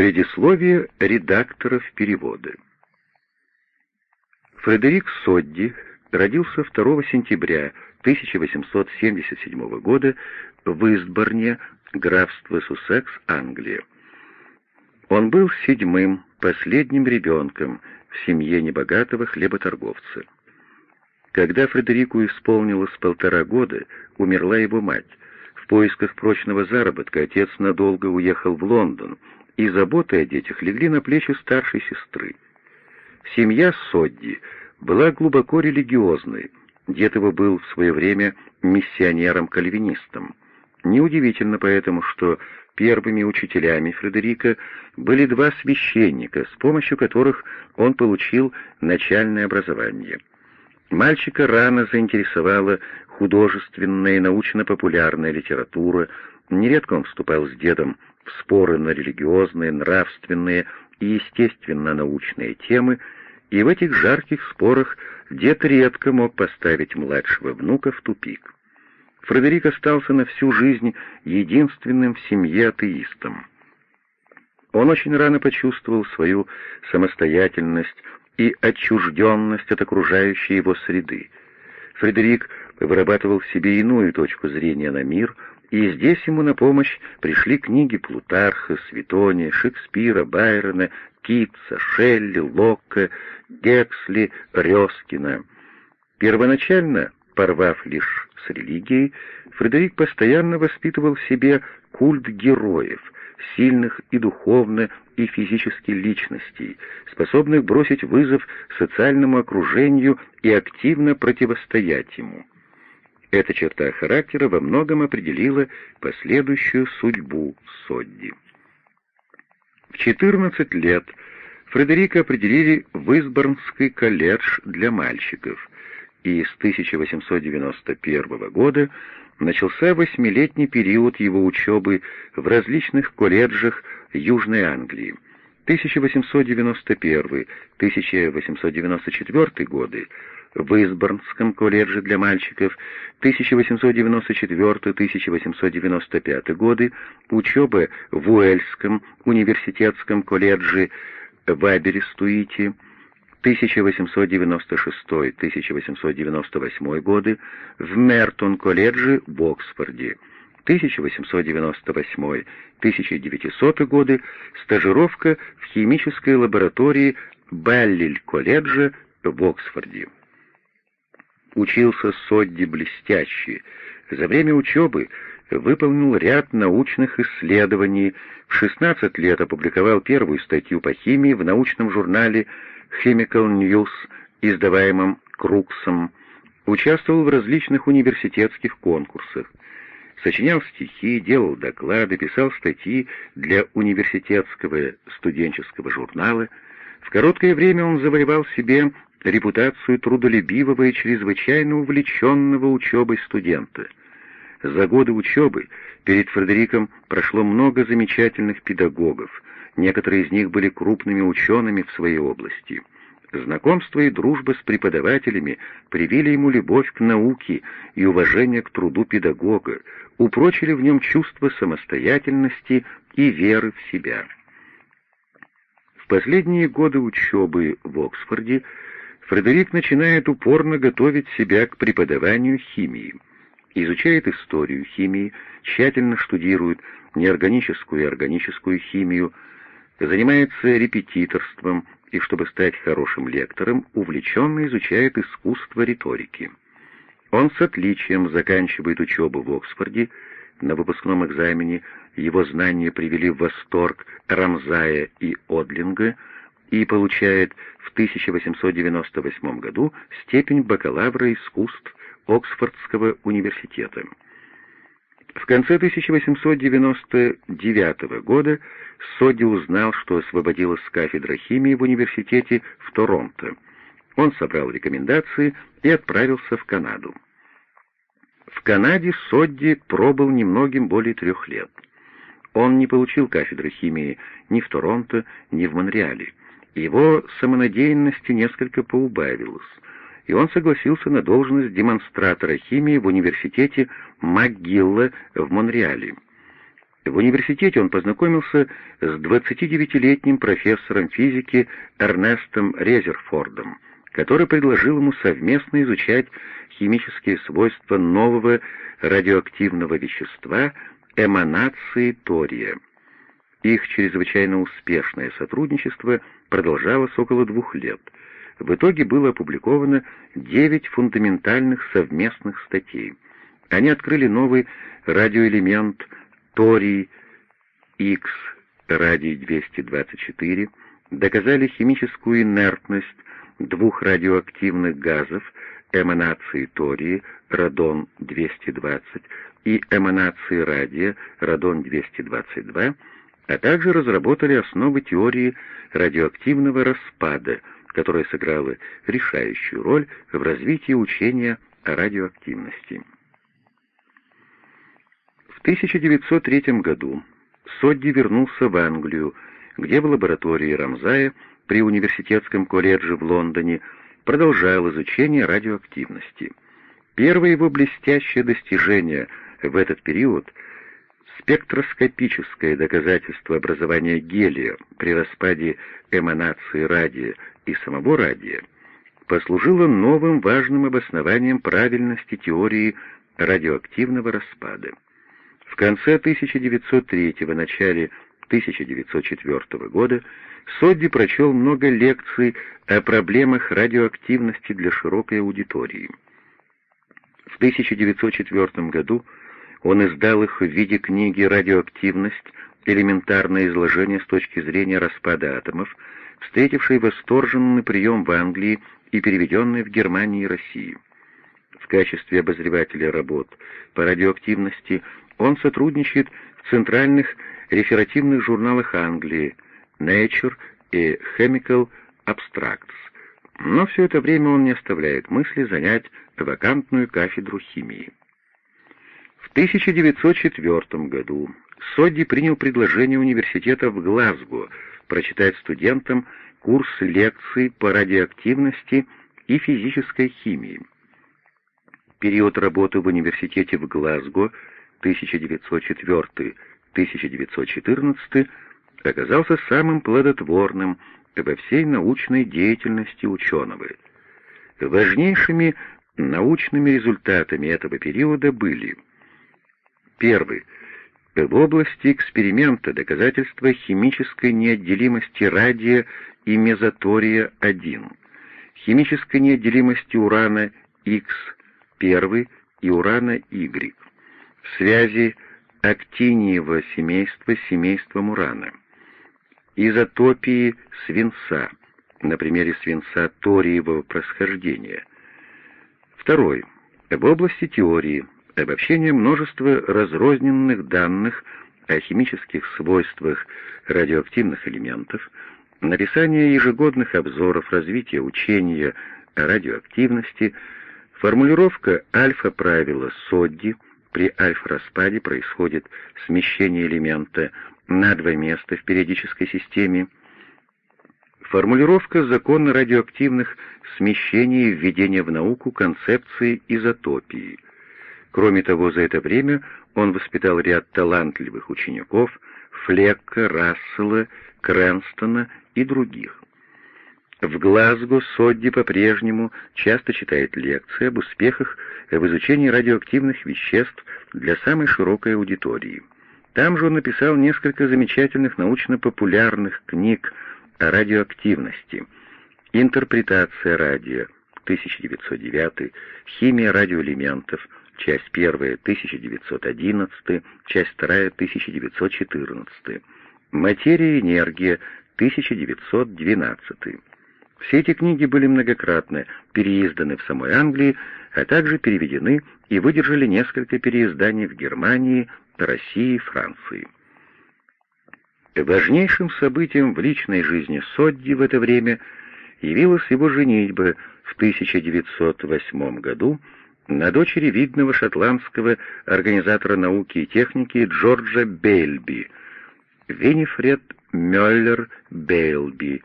Предисловие редакторов перевода. Фредерик Содди родился 2 сентября 1877 года в Истборне, графство Суссекс, Англия. Он был седьмым, последним ребенком в семье небогатого хлеботорговца. Когда Фредерику исполнилось полтора года, умерла его мать. В поисках прочного заработка отец надолго уехал в Лондон, и заботы о детях легли на плечи старшей сестры. Семья Содди была глубоко религиозной. Дед его был в свое время миссионером-кальвинистом. Неудивительно поэтому, что первыми учителями Фредерика были два священника, с помощью которых он получил начальное образование. Мальчика рано заинтересовала художественная и научно-популярная литература, нередко он вступал с дедом в споры на религиозные, нравственные и естественно-научные темы, и в этих жарких спорах дед редко мог поставить младшего внука в тупик. Фредерик остался на всю жизнь единственным в семье атеистом. Он очень рано почувствовал свою самостоятельность и отчужденность от окружающей его среды. Фредерик вырабатывал в себе иную точку зрения на мир, и здесь ему на помощь пришли книги Плутарха, Светония, Шекспира, Байрона, Китса, Шелли, Локка, Гексли, Рёскина. Первоначально, порвав лишь с религией, Фредерик постоянно воспитывал в себе культ героев, сильных и духовно, и физически личностей, способных бросить вызов социальному окружению и активно противостоять ему. Эта черта характера во многом определила последующую судьбу Содди. В 14 лет Фредерика определили в Изборнский колледж для мальчиков, и с 1891 года начался восьмилетний период его учебы в различных колледжах Южной Англии. 1891-1894 годы в Изборнском колледже для мальчиков, 1894-1895 годы учеба в Уэльском университетском колледже в Аберестуите, 1896-1898 годы в Мертон-колледже в Оксфорде, 1898-1900 годы стажировка в химической лаборатории Баллиль-колледжа в Оксфорде. Учился Содди блестяще. За время учебы выполнил ряд научных исследований, в 16 лет опубликовал первую статью по химии в научном журнале Chemical News, издаваемом Круксом, участвовал в различных университетских конкурсах, сочинял стихи, делал доклады, писал статьи для университетского студенческого журнала. В короткое время он завоевал себе репутацию трудолюбивого и чрезвычайно увлеченного учебой студента. За годы учебы перед Фредериком прошло много замечательных педагогов, некоторые из них были крупными учеными в своей области. Знакомство и дружба с преподавателями привили ему любовь к науке и уважение к труду педагога, упрочили в нем чувство самостоятельности и веры в себя. В последние годы учебы в Оксфорде Фредерик начинает упорно готовить себя к преподаванию химии. Изучает историю химии, тщательно штудирует неорганическую и органическую химию, занимается репетиторством и, чтобы стать хорошим лектором, увлеченно изучает искусство риторики. Он с отличием заканчивает учебу в Оксфорде, на выпускном экзамене его знания привели в восторг Рамзая и Одлинга и получает в 1898 году степень бакалавра искусств Оксфордского университета. В конце 1899 года Содди узнал, что освободилась кафедра химии в университете в Торонто. Он собрал рекомендации и отправился в Канаду. В Канаде Содди пробыл немногим более трех лет. Он не получил кафедры химии ни в Торонто, ни в Монреале. Его самонадеянности несколько поубавилось, и он согласился на должность демонстратора химии в университете МакГилла в Монреале. В университете он познакомился с 29-летним профессором физики Эрнестом Резерфордом, который предложил ему совместно изучать химические свойства нового радиоактивного вещества эманации тория. Их чрезвычайно успешное сотрудничество продолжалось около двух лет. В итоге было опубликовано девять фундаментальных совместных статей. Они открыли новый радиоэлемент торий X радий-224, доказали химическую инертность двух радиоактивных газов эманации тории радон-220 и эманации радия радон-222, а также разработали основы теории радиоактивного распада, которая сыграла решающую роль в развитии учения о радиоактивности. В 1903 году Содди вернулся в Англию, где в лаборатории Рамзая при университетском колледже в Лондоне продолжал изучение радиоактивности. Первое его блестящее достижение в этот период — спектроскопическое доказательство образования гелия при распаде эманации радия и самого радия — послужило новым важным обоснованием правильности теории радиоактивного распада. В конце 1903 начале 1904 года Содди прочел много лекций о проблемах радиоактивности для широкой аудитории. В 1904 году он издал их в виде книги «Радиоактивность. Элементарное изложение с точки зрения распада атомов», встретившей восторженный прием в Англии и переведенной в Германии и России. В качестве обозревателя работ по радиоактивности он сотрудничает в центральных реферативных журналах Англии Nature и Chemical Abstracts, но все это время он не оставляет мысли занять вакантную кафедру химии. В 1904 году Содди принял предложение университета в Глазго прочитать студентам курс лекций по радиоактивности и физической химии. Период работы в университете в Глазго 1904-1914 оказался самым плодотворным во всей научной деятельности ученого. Важнейшими научными результатами этого периода были Первый. В области эксперимента доказательства химической неотделимости радия и мезотория-1, химической неотделимости урана X1 и урана Y, связи актиниевого семейства с семейством урана, изотопии свинца, на примере свинца ториевого происхождения. Второй. В области теории обобщение множества разрозненных данных о химических свойствах радиоактивных элементов, написание ежегодных обзоров развития учения о радиоактивности, формулировка альфа-правила Содди — при альфа-распаде происходит смещение элемента на два места в периодической системе. Формулировка закона радиоактивных смещений и введение в науку концепции изотопии. Кроме того, за это время он воспитал ряд талантливых учеников Флекка, Рассела, Крэнстона и других. В Глазго Содди по-прежнему часто читает лекции об успехах в изучении радиоактивных веществ для самой широкой аудитории. Там же он написал несколько замечательных научно-популярных книг о радиоактивности. «Интерпретация радио» 1909, «Химия радиоэлементов», часть 1 1911, часть 2 1914, «Материя и энергия» 1912. Все эти книги были многократно переизданы в самой Англии, а также переведены и выдержали несколько переизданий в Германии, России и Франции. Важнейшим событием в личной жизни Содди в это время явилась его женитьба в 1908 году на дочери видного шотландского организатора науки и техники Джорджа Бейлби, Винифред Мюллер Бейлби,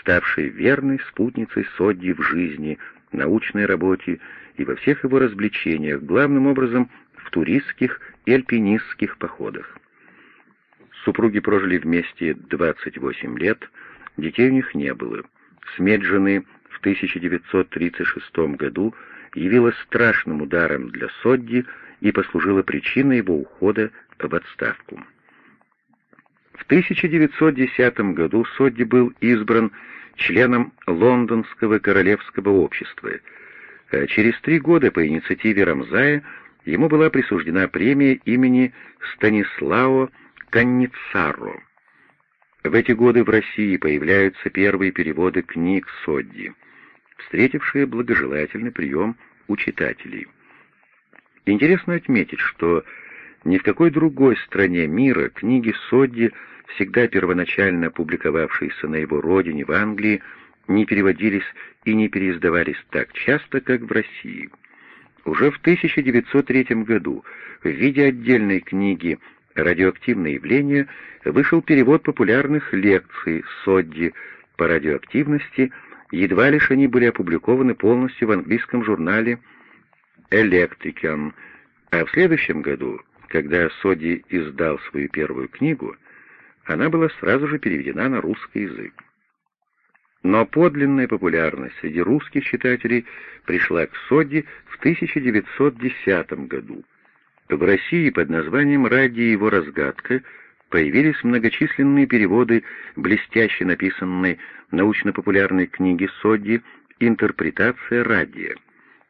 ставшей верной спутницей Содди в жизни, научной работе и во всех его развлечениях, главным образом в туристских и альпинистских походах. Супруги прожили вместе 28 лет, детей у них не было. Смерть жены в 1936 году явилась страшным ударом для Содди и послужила причиной его ухода в отставку. В 1910 году Содди был избран членом Лондонского королевского общества. А через три года по инициативе Рамзая ему была присуждена премия имени Станислао Канницаро. В эти годы в России появляются первые переводы книг Содди, встретившие благожелательный прием у читателей. Интересно отметить, что ни в какой другой стране мира книги Содди, всегда первоначально публиковавшиеся на его родине в Англии, не переводились и не переиздавались так часто, как в России. Уже в 1903 году в виде отдельной книги «Радиоактивные явления» вышел перевод популярных лекций Содди по радиоактивности, едва лишь они были опубликованы полностью в английском журнале «Электрикан», а в следующем году, когда Содди издал свою первую книгу, она была сразу же переведена на русский язык. Но подлинная популярность среди русских читателей пришла к Содди в 1910 году. В России под названием «Ради его разгадка» появились многочисленные переводы блестяще написанной научно-популярной книги Содди «Интерпретация радия».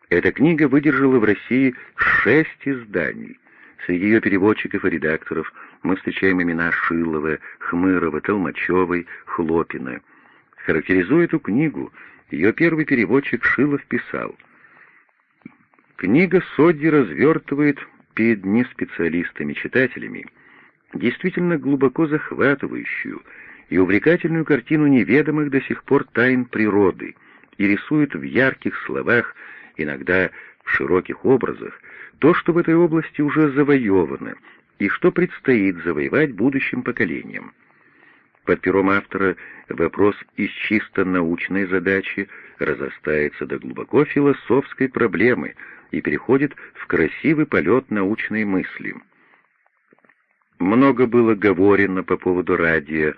Эта книга выдержала в России шесть изданий. Среди ее переводчиков и редакторов мы встречаем имена Шилова, Хмырова, Толмачевой, Хлопина. Характеризуя эту книгу, ее первый переводчик Шилов писал «Книга Содди развертывает перед неспециалистами-читателями действительно глубоко захватывающую и увлекательную картину неведомых до сих пор тайн природы и рисует в ярких словах иногда в широких образах, то, что в этой области уже завоевано и что предстоит завоевать будущим поколениям. Под пером автора вопрос из чисто научной задачи разостается до глубоко философской проблемы и переходит в красивый полет научной мысли. Много было говорено по поводу радио,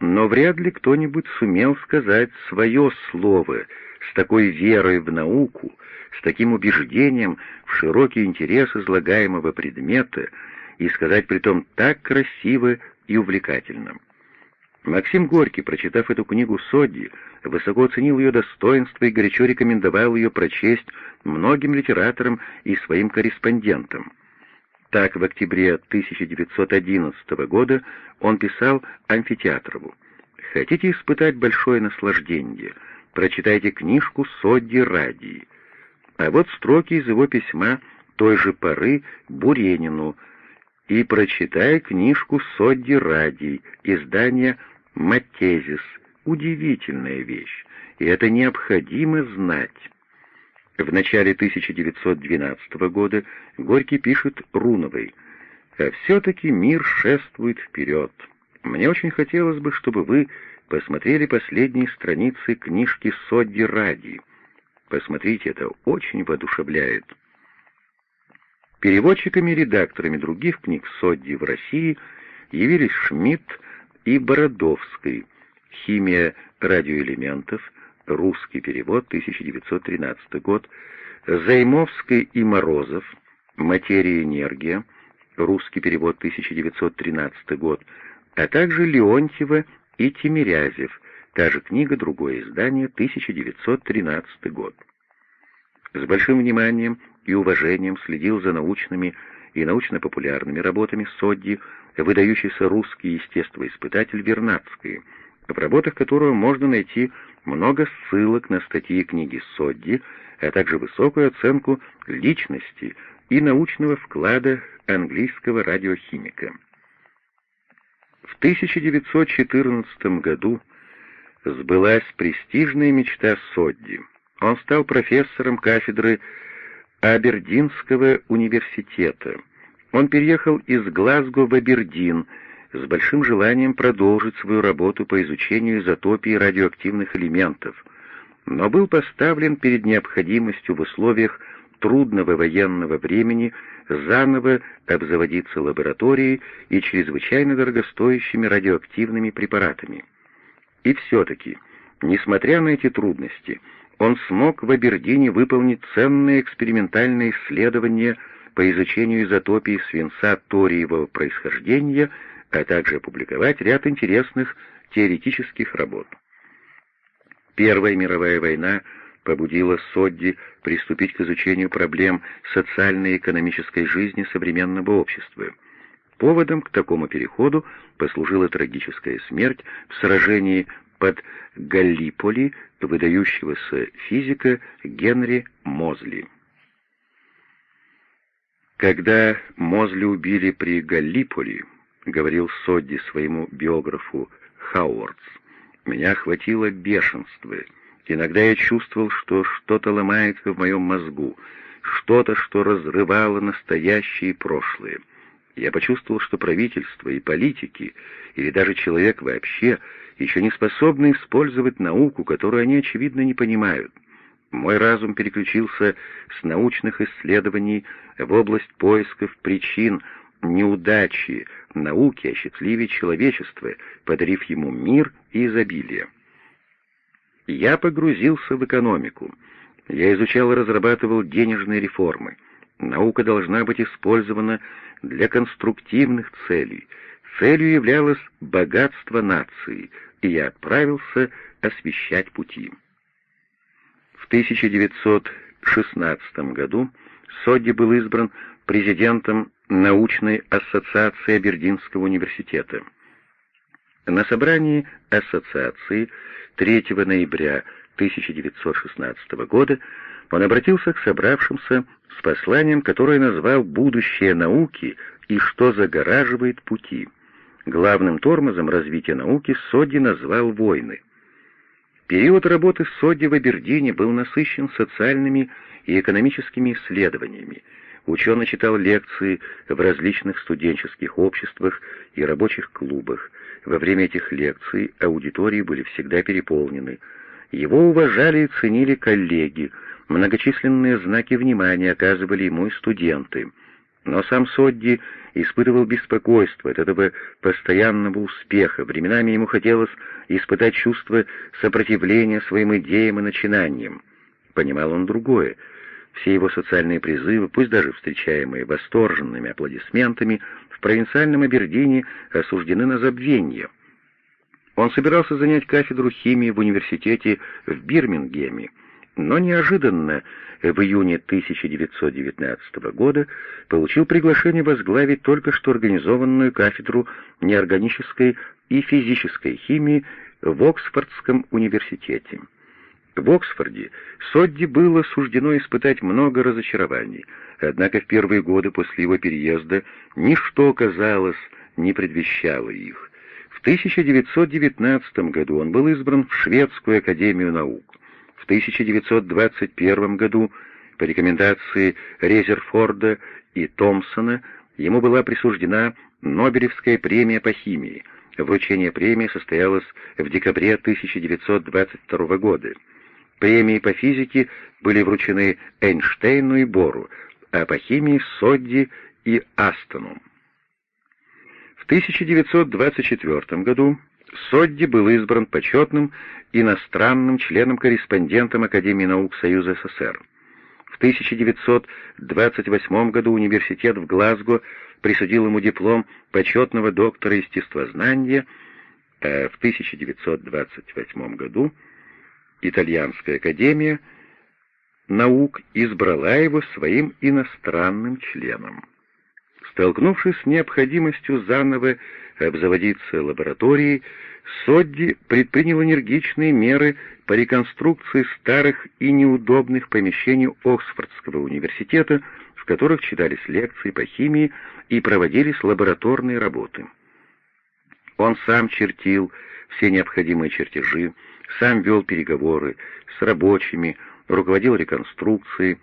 но вряд ли кто-нибудь сумел сказать свое слово с такой верой в науку, с таким убеждением в широкий интерес излагаемого предмета и сказать при том так красиво и увлекательно. Максим Горький, прочитав эту книгу Содди, высоко оценил ее достоинство и горячо рекомендовал ее прочесть многим литераторам и своим корреспондентам. Так, в октябре 1911 года он писал Амфитеатрову «Хотите испытать большое наслаждение? Прочитайте книжку Содди Радии». А вот строки из его письма той же поры Буренину «И прочитай книжку Содди Радий, издание «Матезис». Удивительная вещь, и это необходимо знать». В начале 1912 года Горький пишет Руновой «А все-таки мир шествует вперед. Мне очень хотелось бы, чтобы вы посмотрели последние страницы книжки Содди Ради. Посмотрите, это очень воодушевляет». Переводчиками и редакторами других книг Содди в России явились Шмидт и Бородовский «Химия радиоэлементов», Русский перевод, 1913 год. Займовский и Морозов. Материя и энергия. Русский перевод, 1913 год. А также Леонтьева и Тимирязев. Та же книга, другое издание, 1913 год. С большим вниманием и уважением следил за научными и научно-популярными работами Содди, выдающийся русский естествоиспытатель Вернадский, в работах которого можно найти много ссылок на статьи книги Содди, а также высокую оценку личности и научного вклада английского радиохимика. В 1914 году сбылась престижная мечта Содди. Он стал профессором кафедры Абердинского университета. Он переехал из Глазго в Абердин, с большим желанием продолжить свою работу по изучению изотопии радиоактивных элементов, но был поставлен перед необходимостью в условиях трудного военного времени заново обзаводиться лабораторией и чрезвычайно дорогостоящими радиоактивными препаратами. И все-таки, несмотря на эти трудности, он смог в Абердине выполнить ценные экспериментальные исследования по изучению изотопии свинца ториевого происхождения, а также опубликовать ряд интересных теоретических работ. Первая мировая война побудила Содди приступить к изучению проблем социальной и экономической жизни современного общества. Поводом к такому переходу послужила трагическая смерть в сражении под Галлиполи выдающегося физика Генри Мозли. Когда Мозли убили при Галлиполи, говорил Содди своему биографу Хауардс, меня охватило бешенство. Иногда я чувствовал, что что-то ломается в моем мозгу, что-то, что разрывало настоящее и прошлое. Я почувствовал, что правительство и политики, или даже человек вообще, еще не способны использовать науку, которую они, очевидно, не понимают. Мой разум переключился с научных исследований в область поисков причин неудачи науки осчастливить человечество, подарив ему мир и изобилие. Я погрузился в экономику. Я изучал и разрабатывал денежные реформы. Наука должна быть использована для конструктивных целей. Целью являлось богатство нации, и я отправился освещать пути. В 1916 году Содди был избран президентом научной ассоциации Абердинского университета. На собрании ассоциации 3 ноября 1916 года он обратился к собравшимся с посланием, которое назвал «Будущее науки и что загораживает пути». Главным тормозом развития науки Содди назвал войны. Период работы Содди в Абердине был насыщен социальными и экономическими исследованиями, Ученый читал лекции в различных студенческих обществах и рабочих клубах. Во время этих лекций аудитории были всегда переполнены. Его уважали и ценили коллеги, многочисленные знаки внимания оказывали ему и студенты. Но сам Содди испытывал беспокойство от этого постоянного успеха. Временами ему хотелось испытать чувство сопротивления своим идеям и начинаниям. Понимал он другое — все его социальные призывы, пусть даже встречаемые восторженными аплодисментами, в провинциальном Абердине осуждены на забвение. Он собирался занять кафедру химии в университете в Бирмингеме, но неожиданно в июне 1919 года получил приглашение возглавить только что организованную кафедру неорганической и физической химии в Оксфордском университете. В Оксфорде Содди было суждено испытать много разочарований, однако в первые годы после его переезда ничто, казалось, не предвещало их. В 1919 году он был избран в Шведскую академию наук. В 1921 году по рекомендации Резерфорда и Томпсона ему была присуждена Нобелевская премия по химии. Вручение премии состоялось в декабре 1922 года. Премии по физике были вручены Эйнштейну и Бору, а по химии — Содди и Астону. В 1924 году Содди был избран почетным иностранным членом-корреспондентом Академии наук Союза СССР. В 1928 году университет в Глазго присудил ему диплом почетного доктора естествознания, а в 1928 году Итальянская академия наук избрала его своим иностранным членом. Столкнувшись с необходимостью заново обзаводиться лабораторией, Содди предпринял энергичные меры по реконструкции старых и неудобных помещений Оксфордского университета, в которых читались лекции по химии и проводились лабораторные работы. Он сам чертил все необходимые чертежи, сам вел переговоры с рабочими, руководил реконструкцией.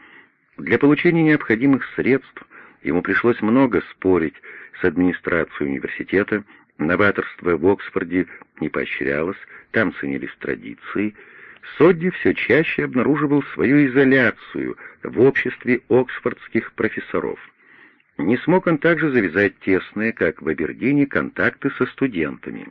Для получения необходимых средств ему пришлось много спорить с администрацией университета, новаторство в Оксфорде не поощрялось, там ценились традиции. Содди все чаще обнаруживал свою изоляцию в обществе оксфордских профессоров. Не смог он также завязать тесные, как в Абердине, контакты со студентами.